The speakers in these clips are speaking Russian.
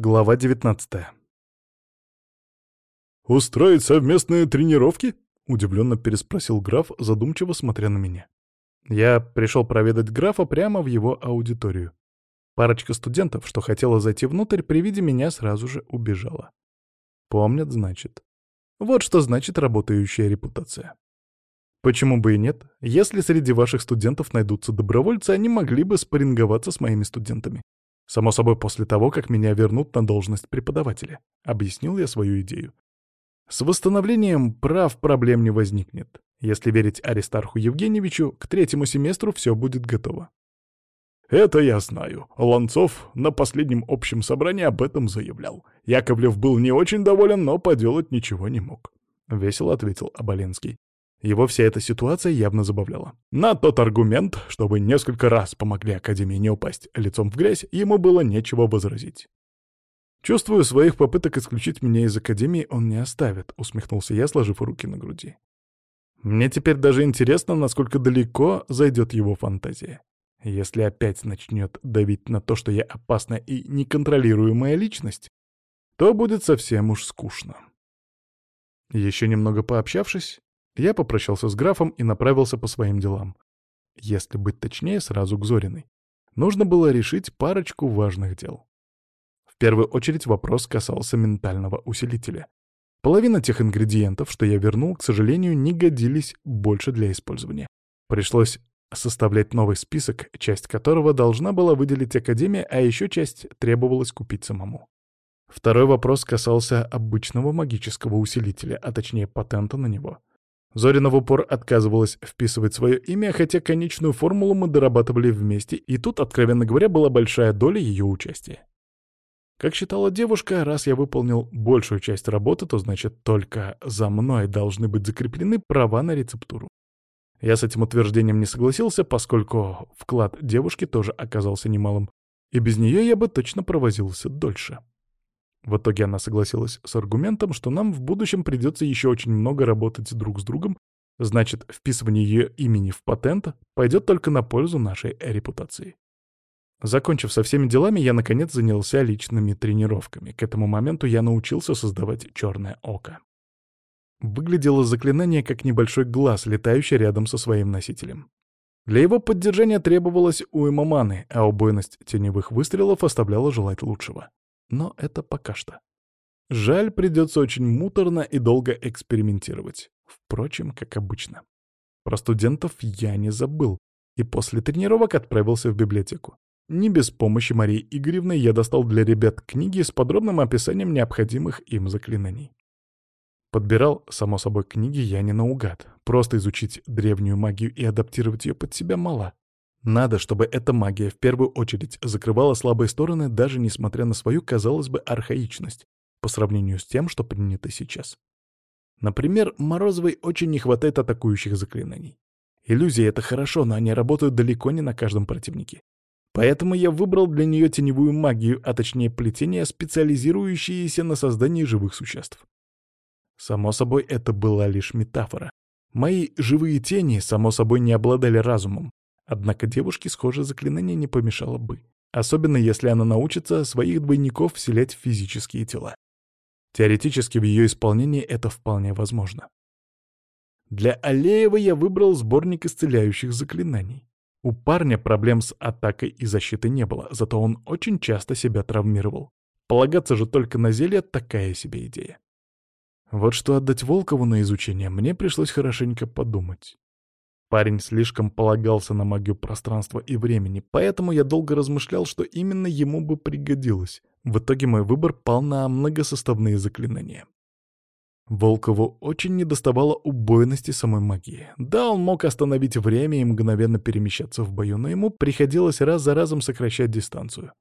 Глава 19 «Устроить совместные тренировки?» — удивленно переспросил граф, задумчиво смотря на меня. Я пришел проведать графа прямо в его аудиторию. Парочка студентов, что хотела зайти внутрь, при виде меня сразу же убежала. Помнят, значит. Вот что значит работающая репутация. Почему бы и нет? Если среди ваших студентов найдутся добровольцы, они могли бы спарринговаться с моими студентами. Само собой, после того, как меня вернут на должность преподавателя. Объяснил я свою идею. С восстановлением прав проблем не возникнет. Если верить Аристарху Евгеньевичу, к третьему семестру все будет готово. «Это я знаю. Ланцов на последнем общем собрании об этом заявлял. Яковлев был не очень доволен, но поделать ничего не мог», — весело ответил Оболенский. Его вся эта ситуация явно забавляла. На тот аргумент, чтобы несколько раз помогли Академии не упасть лицом в грязь, ему было нечего возразить. «Чувствую, своих попыток исключить меня из Академии он не оставит», — усмехнулся я, сложив руки на груди. «Мне теперь даже интересно, насколько далеко зайдет его фантазия. Если опять начнет давить на то, что я опасная и неконтролируемая личность, то будет совсем уж скучно». Еще немного пообщавшись, я попрощался с графом и направился по своим делам. Если быть точнее, сразу к Зориной. Нужно было решить парочку важных дел. В первую очередь вопрос касался ментального усилителя. Половина тех ингредиентов, что я вернул, к сожалению, не годились больше для использования. Пришлось составлять новый список, часть которого должна была выделить Академия, а еще часть требовалось купить самому. Второй вопрос касался обычного магического усилителя, а точнее патента на него. Зорина в упор отказывалась вписывать свое имя, хотя конечную формулу мы дорабатывали вместе, и тут, откровенно говоря, была большая доля ее участия. Как считала девушка, раз я выполнил большую часть работы, то значит только за мной должны быть закреплены права на рецептуру. Я с этим утверждением не согласился, поскольку вклад девушки тоже оказался немалым, и без нее я бы точно провозился дольше. В итоге она согласилась с аргументом, что нам в будущем придется еще очень много работать друг с другом, значит, вписывание ее имени в патент пойдет только на пользу нашей репутации. Закончив со всеми делами, я, наконец, занялся личными тренировками. К этому моменту я научился создавать черное око. Выглядело заклинание как небольшой глаз, летающий рядом со своим носителем. Для его поддержания требовалось уйма маны, а убойность теневых выстрелов оставляла желать лучшего. Но это пока что. Жаль, придется очень муторно и долго экспериментировать. Впрочем, как обычно. Про студентов я не забыл, и после тренировок отправился в библиотеку. Не без помощи Марии Игоревны я достал для ребят книги с подробным описанием необходимых им заклинаний. Подбирал, само собой, книги я не наугад. Просто изучить древнюю магию и адаптировать ее под себя мало. Надо, чтобы эта магия в первую очередь закрывала слабые стороны, даже несмотря на свою, казалось бы, архаичность, по сравнению с тем, что принято сейчас. Например, Морозовой очень не хватает атакующих заклинаний. Иллюзии — это хорошо, но они работают далеко не на каждом противнике. Поэтому я выбрал для нее теневую магию, а точнее плетение, специализирующееся на создании живых существ. Само собой, это была лишь метафора. Мои живые тени, само собой, не обладали разумом, Однако девушке схожее заклинание не помешало бы. Особенно если она научится своих двойников вселять в физические тела. Теоретически в ее исполнении это вполне возможно. Для Алеева я выбрал сборник исцеляющих заклинаний. У парня проблем с атакой и защитой не было, зато он очень часто себя травмировал. Полагаться же только на зелье — такая себе идея. Вот что отдать Волкову на изучение, мне пришлось хорошенько подумать. Парень слишком полагался на магию пространства и времени, поэтому я долго размышлял, что именно ему бы пригодилось. В итоге мой выбор пал на многосоставные заклинания. Волкову очень недоставало убойности самой магии. Да, он мог остановить время и мгновенно перемещаться в бою, но ему приходилось раз за разом сокращать дистанцию.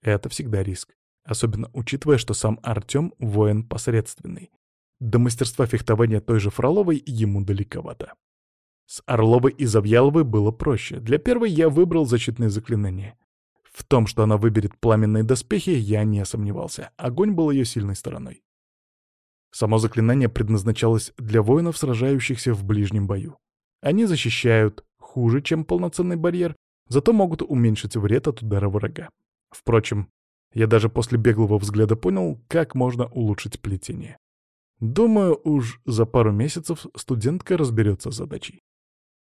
Это всегда риск, особенно учитывая, что сам Артем — воин посредственный. До мастерства фехтования той же Фроловой ему далековато. С Орловой и Завьяловой было проще. Для первой я выбрал защитные заклинания. В том, что она выберет пламенные доспехи, я не сомневался. Огонь был ее сильной стороной. Само заклинание предназначалось для воинов, сражающихся в ближнем бою. Они защищают хуже, чем полноценный барьер, зато могут уменьшить вред от удара врага. Впрочем, Я даже после беглого взгляда понял, как можно улучшить плетение. Думаю, уж за пару месяцев студентка разберется с задачей.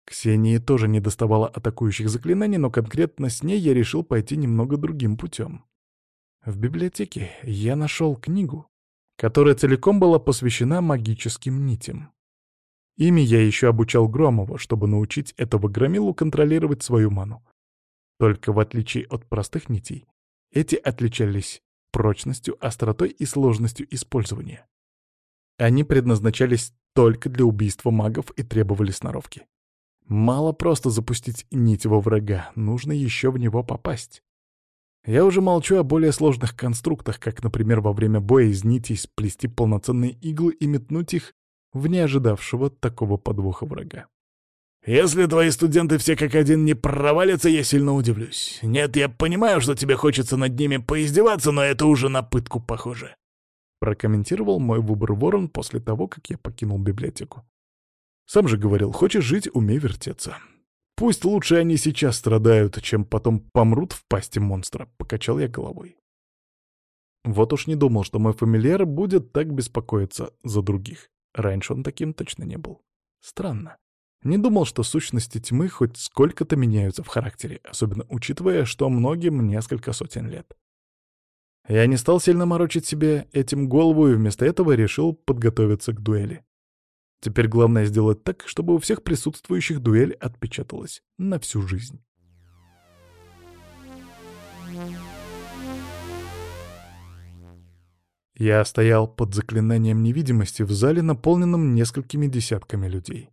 Ксении тоже не доставало атакующих заклинаний, но конкретно с ней я решил пойти немного другим путем. В библиотеке я нашел книгу, которая целиком была посвящена магическим нитям. Ими я еще обучал Громова, чтобы научить этого громилу контролировать свою ману. Только в отличие от простых нитей, эти отличались прочностью, остротой и сложностью использования. Они предназначались только для убийства магов и требовали сноровки. Мало просто запустить нить во врага, нужно еще в него попасть. Я уже молчу о более сложных конструктах, как, например, во время боя из нитей сплести полноценные иглы и метнуть их в неожидавшего такого подвоха врага. «Если твои студенты все как один не провалятся, я сильно удивлюсь. Нет, я понимаю, что тебе хочется над ними поиздеваться, но это уже на пытку похоже», — прокомментировал мой выбор ворон после того, как я покинул библиотеку. Сам же говорил, хочешь жить — умей вертеться. Пусть лучше они сейчас страдают, чем потом помрут в пасти монстра, — покачал я головой. Вот уж не думал, что мой фамильяр будет так беспокоиться за других. Раньше он таким точно не был. Странно. Не думал, что сущности тьмы хоть сколько-то меняются в характере, особенно учитывая, что многим несколько сотен лет. Я не стал сильно морочить себе этим голову и вместо этого решил подготовиться к дуэли. Теперь главное сделать так, чтобы у всех присутствующих дуэль отпечаталась на всю жизнь. Я стоял под заклинанием невидимости в зале, наполненном несколькими десятками людей.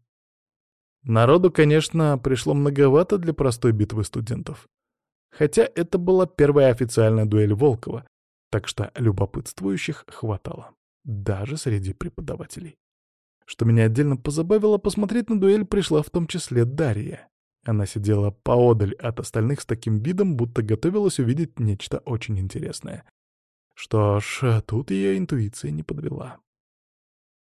Народу, конечно, пришло многовато для простой битвы студентов. Хотя это была первая официальная дуэль Волкова, так что любопытствующих хватало, даже среди преподавателей. Что меня отдельно позабавило, посмотреть на дуэль пришла в том числе Дарья. Она сидела поодаль от остальных с таким видом, будто готовилась увидеть нечто очень интересное. Что ж, тут ее интуиция не подвела.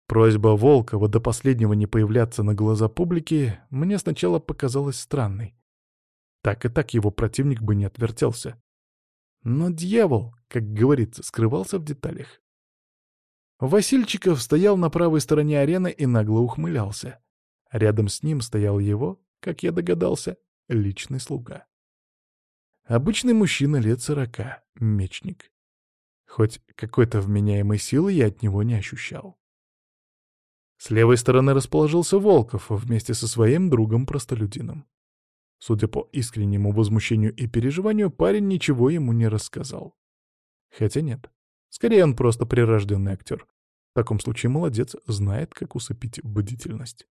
Просьба Волкова до последнего не появляться на глаза публики мне сначала показалась странной. Так и так его противник бы не отвертелся. Но дьявол, как говорится, скрывался в деталях. Васильчиков стоял на правой стороне арены и нагло ухмылялся. Рядом с ним стоял его, как я догадался, личный слуга. Обычный мужчина лет сорока, мечник. Хоть какой-то вменяемой силы я от него не ощущал. С левой стороны расположился Волков вместе со своим другом-простолюдином. Судя по искреннему возмущению и переживанию, парень ничего ему не рассказал. Хотя нет. Скорее, он просто прирожденный актер. В таком случае молодец, знает, как усыпить бдительность.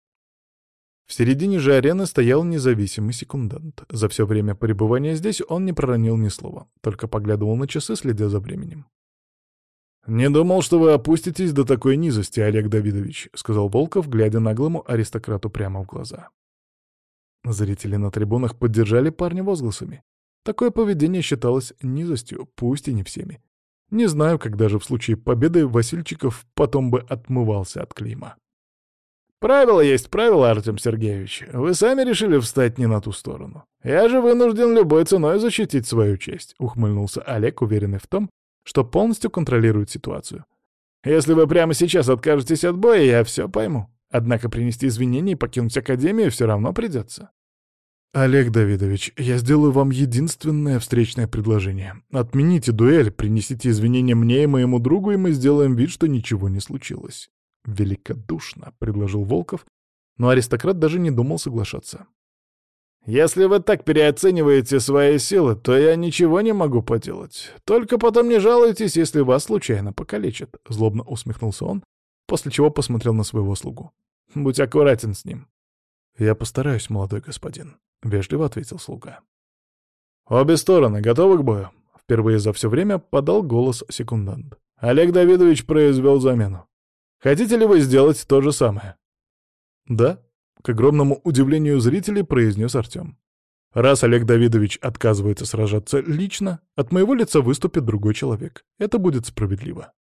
В середине же арены стоял независимый секундант. За все время пребывания здесь он не проронил ни слова, только поглядывал на часы, следя за временем. «Не думал, что вы опуститесь до такой низости, Олег Давидович», — сказал Волков, глядя наглому аристократу прямо в глаза. Зрители на трибунах поддержали парня возгласами. Такое поведение считалось низостью, пусть и не всеми. Не знаю, как даже в случае победы Васильчиков потом бы отмывался от клейма. «Правило есть правило, Артем Сергеевич. Вы сами решили встать не на ту сторону. Я же вынужден любой ценой защитить свою честь», — ухмыльнулся Олег, уверенный в том, что полностью контролирует ситуацию. Если вы прямо сейчас откажетесь от боя, я все пойму. Однако принести извинения и покинуть Академию все равно придется. «Олег Давидович, я сделаю вам единственное встречное предложение. Отмените дуэль, принесите извинения мне и моему другу, и мы сделаем вид, что ничего не случилось». «Великодушно», — предложил Волков, но аристократ даже не думал соглашаться. Если вы так переоцениваете свои силы, то я ничего не могу поделать. Только потом не жалуйтесь, если вас случайно покалечат», — злобно усмехнулся он, после чего посмотрел на своего слугу. «Будь аккуратен с ним». «Я постараюсь, молодой господин», — вежливо ответил слуга. «Обе стороны готовы к бою?» — впервые за все время подал голос секундант. «Олег Давидович произвел замену. Хотите ли вы сделать то же самое?» «Да», к огромному удивлению зрителей произнес Артем. Раз Олег Давидович отказывается сражаться лично, от моего лица выступит другой человек. Это будет справедливо.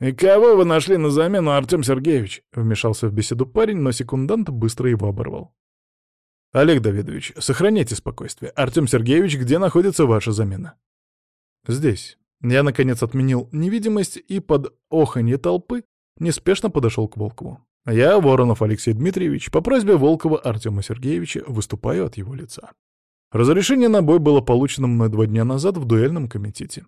«И кого вы нашли на замену, Артем Сергеевич?» — вмешался в беседу парень, но секундант быстро его оборвал. «Олег Давидович, сохраняйте спокойствие. Артем Сергеевич, где находится ваша замена?» «Здесь», Я, наконец, отменил невидимость и под оханье толпы неспешно подошел к Волкову. Я, Воронов Алексей Дмитриевич, по просьбе Волкова Артема Сергеевича выступаю от его лица. Разрешение на бой было получено мной два дня назад в дуэльном комитете.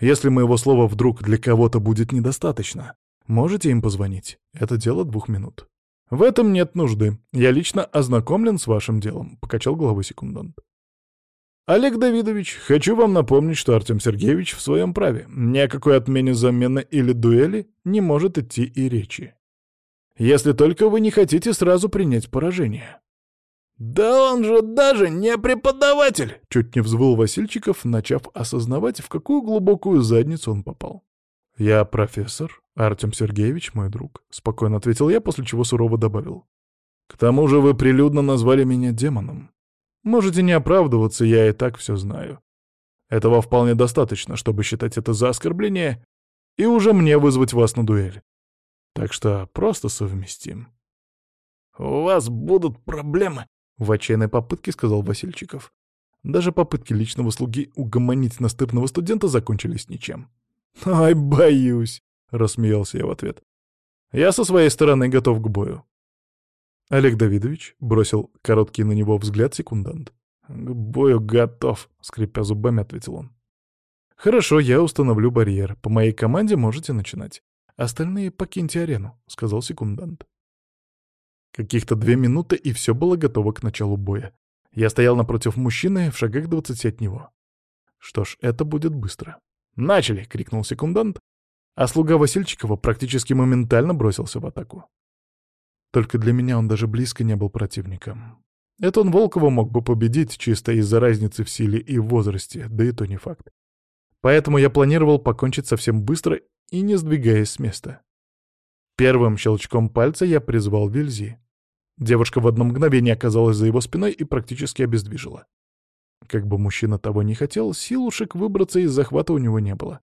Если моего слова вдруг для кого-то будет недостаточно, можете им позвонить. Это дело двух минут. В этом нет нужды. Я лично ознакомлен с вашим делом, — покачал головой секундант. Олег Давидович, хочу вам напомнить, что Артем Сергеевич в своем праве. Ни о какой отмене замены или дуэли не может идти и речи. Если только вы не хотите сразу принять поражение. «Да он же даже не преподаватель!» — чуть не взвыл Васильчиков, начав осознавать, в какую глубокую задницу он попал. «Я профессор, Артем Сергеевич мой друг», — спокойно ответил я, после чего сурово добавил. «К тому же вы прилюдно назвали меня демоном. Можете не оправдываться, я и так все знаю. Этого вполне достаточно, чтобы считать это за оскорбление и уже мне вызвать вас на дуэль. Так что просто совместим». «У вас будут проблемы», в отчаянной попытке сказал Васильчиков. Даже попытки личного слуги угомонить настырного студента закончились ничем. «Ай, боюсь!» — рассмеялся я в ответ. «Я со своей стороны готов к бою». Олег Давидович бросил короткий на него взгляд секундант. «К бою готов», — скрипя зубами, ответил он. «Хорошо, я установлю барьер. По моей команде можете начинать. Остальные покиньте арену», — сказал секундант. Каких-то две минуты, и все было готово к началу боя. Я стоял напротив мужчины, в шагах двадцати от него. Что ж, это будет быстро. «Начали!» — крикнул секундант, а слуга Васильчикова практически моментально бросился в атаку. Только для меня он даже близко не был противником. Это он Волкова мог бы победить чисто из-за разницы в силе и в возрасте, да и то не факт. Поэтому я планировал покончить совсем быстро и не сдвигаясь с места. Первым щелчком пальца я призвал Вильзи. Девушка в одно мгновение оказалась за его спиной и практически обездвижила. Как бы мужчина того не хотел, силушек выбраться из захвата у него не было.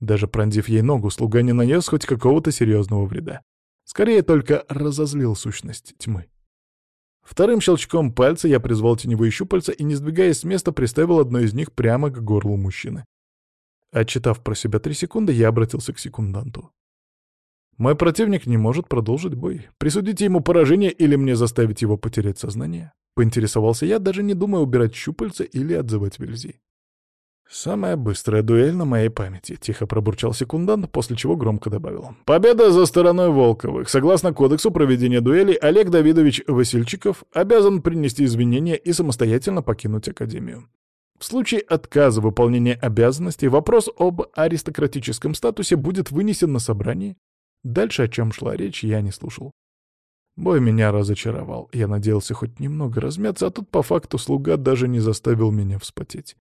Даже пронзив ей ногу, слуга не нанес хоть какого-то серьезного вреда. Скорее только разозлил сущность тьмы. Вторым щелчком пальца я призвал теневые щупальца и, не сдвигаясь с места, приставил одно из них прямо к горлу мужчины. Отчитав про себя три секунды, я обратился к секунданту. Мой противник не может продолжить бой. Присудите ему поражение или мне заставить его потерять сознание? Поинтересовался я, даже не думая убирать щупальца или отзывать вельзи. «Самая быстрая дуэль на моей памяти», — тихо пробурчал секундант, после чего громко добавил. «Победа за стороной Волковых. Согласно кодексу проведения дуэли, Олег Давидович Васильчиков обязан принести извинения и самостоятельно покинуть Академию. В случае отказа выполнения обязанностей вопрос об аристократическом статусе будет вынесен на собрании Дальше, о чем шла речь, я не слушал. Бой меня разочаровал. Я надеялся хоть немного размяться, а тут по факту слуга даже не заставил меня вспотеть.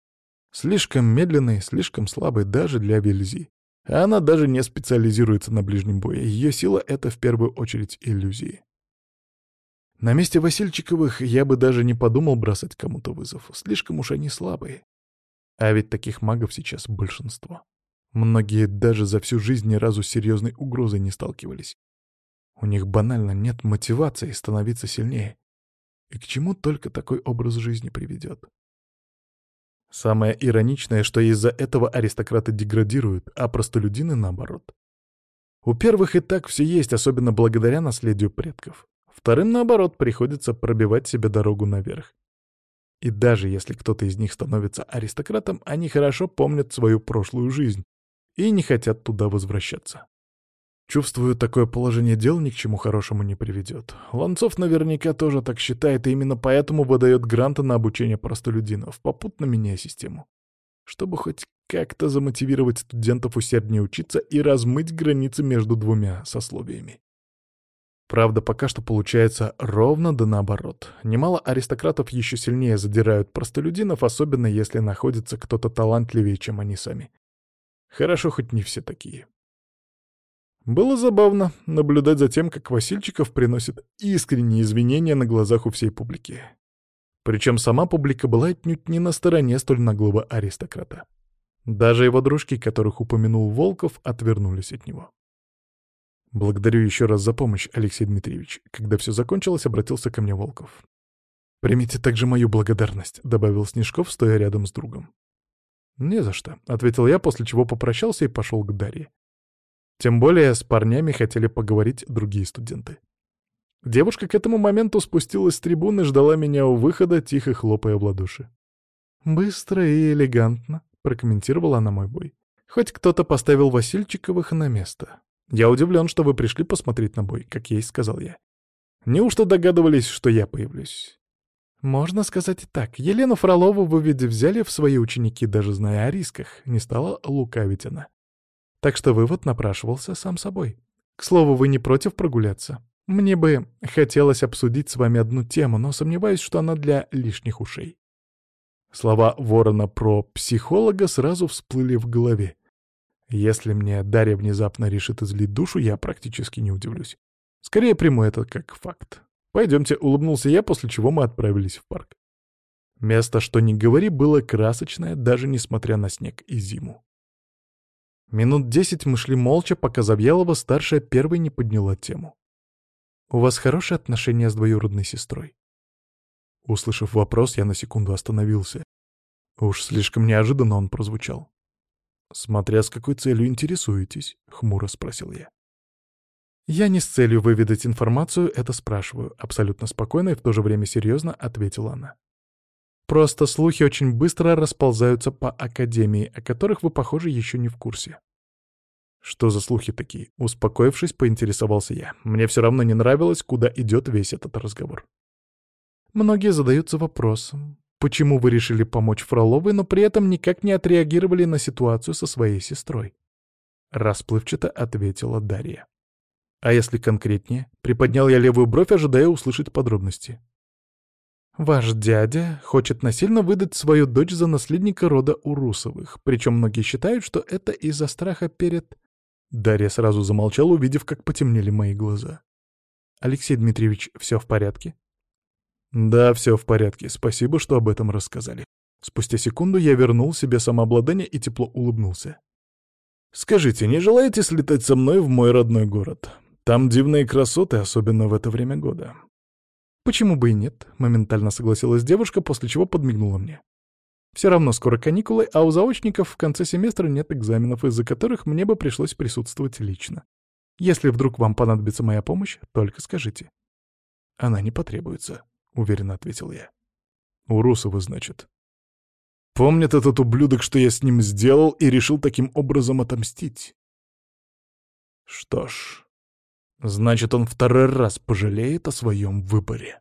Слишком медленный, слишком слабый даже для Вельзи. А она даже не специализируется на ближнем бое. Ее сила — это в первую очередь иллюзии. На месте Васильчиковых я бы даже не подумал бросать кому-то вызов. Слишком уж они слабые. А ведь таких магов сейчас большинство. Многие даже за всю жизнь ни разу с серьезной угрозой не сталкивались. У них банально нет мотивации становиться сильнее. И к чему только такой образ жизни приведет? Самое ироничное, что из-за этого аристократы деградируют, а простолюдины наоборот. У первых и так все есть, особенно благодаря наследию предков. Вторым, наоборот, приходится пробивать себе дорогу наверх. И даже если кто-то из них становится аристократом, они хорошо помнят свою прошлую жизнь, и не хотят туда возвращаться. Чувствую, такое положение дел ни к чему хорошему не приведет. Ланцов наверняка тоже так считает, и именно поэтому выдает гранты на обучение простолюдинов, попутно меняя систему. Чтобы хоть как-то замотивировать студентов усерднее учиться и размыть границы между двумя сословиями. Правда, пока что получается ровно да наоборот. Немало аристократов еще сильнее задирают простолюдинов, особенно если находится кто-то талантливее, чем они сами. Хорошо, хоть не все такие. Было забавно наблюдать за тем, как Васильчиков приносит искренние извинения на глазах у всей публики. Причем сама публика была отнюдь не на стороне столь наглого аристократа. Даже его дружки, которых упомянул Волков, отвернулись от него. «Благодарю еще раз за помощь, Алексей Дмитриевич. Когда все закончилось, обратился ко мне Волков. «Примите также мою благодарность», — добавил Снежков, стоя рядом с другом. «Не за что», — ответил я, после чего попрощался и пошел к Дарье. Тем более с парнями хотели поговорить другие студенты. Девушка к этому моменту спустилась с трибуны, ждала меня у выхода, тихо хлопая в ладоши. «Быстро и элегантно», — прокомментировала она мой бой. «Хоть кто-то поставил Васильчиковых на место. Я удивлен, что вы пришли посмотреть на бой, как ей сказал я. Неужто догадывались, что я появлюсь?» «Можно сказать и так. Елену Фролову вы ведь взяли в свои ученики, даже зная о рисках. Не стала лукавить она. Так что вывод напрашивался сам собой. К слову, вы не против прогуляться?» Мне бы хотелось обсудить с вами одну тему, но сомневаюсь, что она для лишних ушей. Слова Ворона про психолога сразу всплыли в голове. Если мне Дарья внезапно решит излить душу, я практически не удивлюсь. Скорее приму это как факт. «Пойдемте», — улыбнулся я, после чего мы отправились в парк. Место, что ни говори, было красочное, даже несмотря на снег и зиму. Минут десять мы шли молча, пока Завьялова-старшая первой не подняла тему. «У вас хорошие отношения с двоюродной сестрой?» Услышав вопрос, я на секунду остановился. Уж слишком неожиданно он прозвучал. «Смотря с какой целью интересуетесь?» — хмуро спросил я. «Я не с целью выведать информацию это спрашиваю», — абсолютно спокойно и в то же время серьезно ответила она. «Просто слухи очень быстро расползаются по Академии, о которых вы, похоже, еще не в курсе. «Что за слухи такие?» Успокоившись, поинтересовался я. Мне все равно не нравилось, куда идет весь этот разговор. Многие задаются вопросом, почему вы решили помочь Фроловой, но при этом никак не отреагировали на ситуацию со своей сестрой? Расплывчато ответила Дарья. А если конкретнее? Приподнял я левую бровь, ожидая услышать подробности. Ваш дядя хочет насильно выдать свою дочь за наследника рода Урусовых, причем многие считают, что это из-за страха перед Дарья сразу замолчала, увидев, как потемнели мои глаза. «Алексей Дмитриевич, все в порядке?» «Да, все в порядке. Спасибо, что об этом рассказали». Спустя секунду я вернул себе самообладание и тепло улыбнулся. «Скажите, не желаете слетать со мной в мой родной город? Там дивные красоты, особенно в это время года». «Почему бы и нет?» — моментально согласилась девушка, после чего подмигнула мне. Все равно скоро каникулы, а у заочников в конце семестра нет экзаменов, из-за которых мне бы пришлось присутствовать лично. Если вдруг вам понадобится моя помощь, только скажите. Она не потребуется, — уверенно ответил я. У Русова, значит. Помнит этот ублюдок, что я с ним сделал, и решил таким образом отомстить. Что ж, значит, он второй раз пожалеет о своем выборе.